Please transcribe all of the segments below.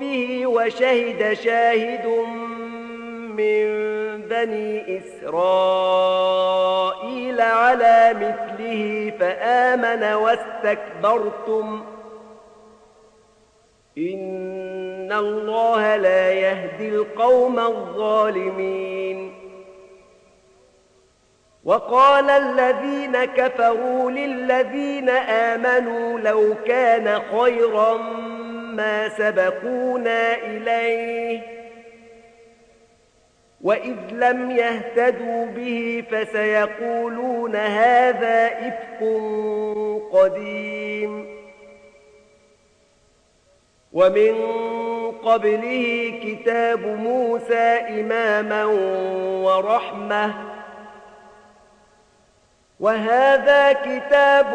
به وشهد شاهد من بني إسرائيل على مثله فآمن واستكبرتم. إن الله لا يهدي القوم الظالمين. وقال الذين كفروا للذين آمنوا لو كان خيرا ما سبقونا إليه. وإذ لم يهتدوا به فسيقولون هذا إفك قديم. ومن قبله كتاب موسى إماما ورحمة. وهذا كتاب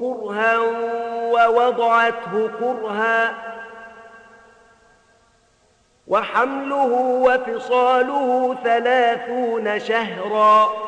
كرها ووضعته كرها وحمله وفصاله ثلاثون شهرا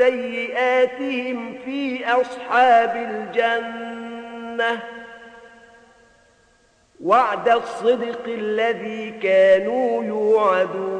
سيئاتهم في أصحاب الجنة. وعد الصدق الذي كانوا يوعدون.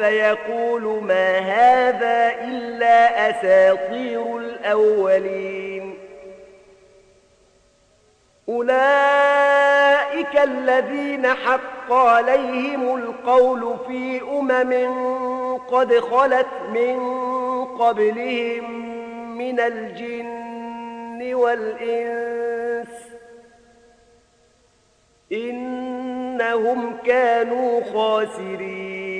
فيقول ما هذا إلا أساطير الأولين. أولئك الذين حق عليهم القول في أمم قد خلت من قبلهم من الجن والإنس. إنهم كانوا خاسرين.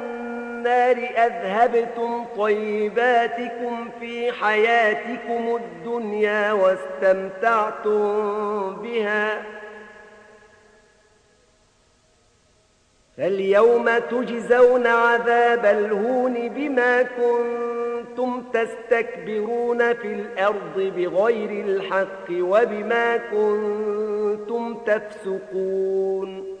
أذهبتم طيباتكم في حياتكم الدنيا واستمتعتم بها. فاليوم تجزون عذاب الهون بما كنتم تستكبرون في الأرض بغير الحق وبما كنتم تفسقون.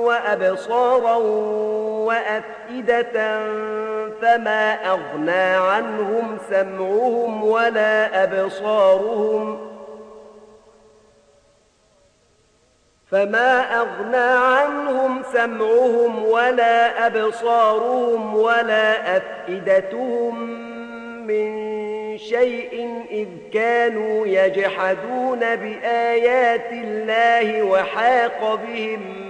وأبصارا وأفئدة فما أغنى عنهم سمعهم ولا أبصارهم فما أغنى عنهم سمعهم ولا أبصارهم ولا أفئدتهم من شيء إذ كانوا يجحدون بآيات الله وحاق بهم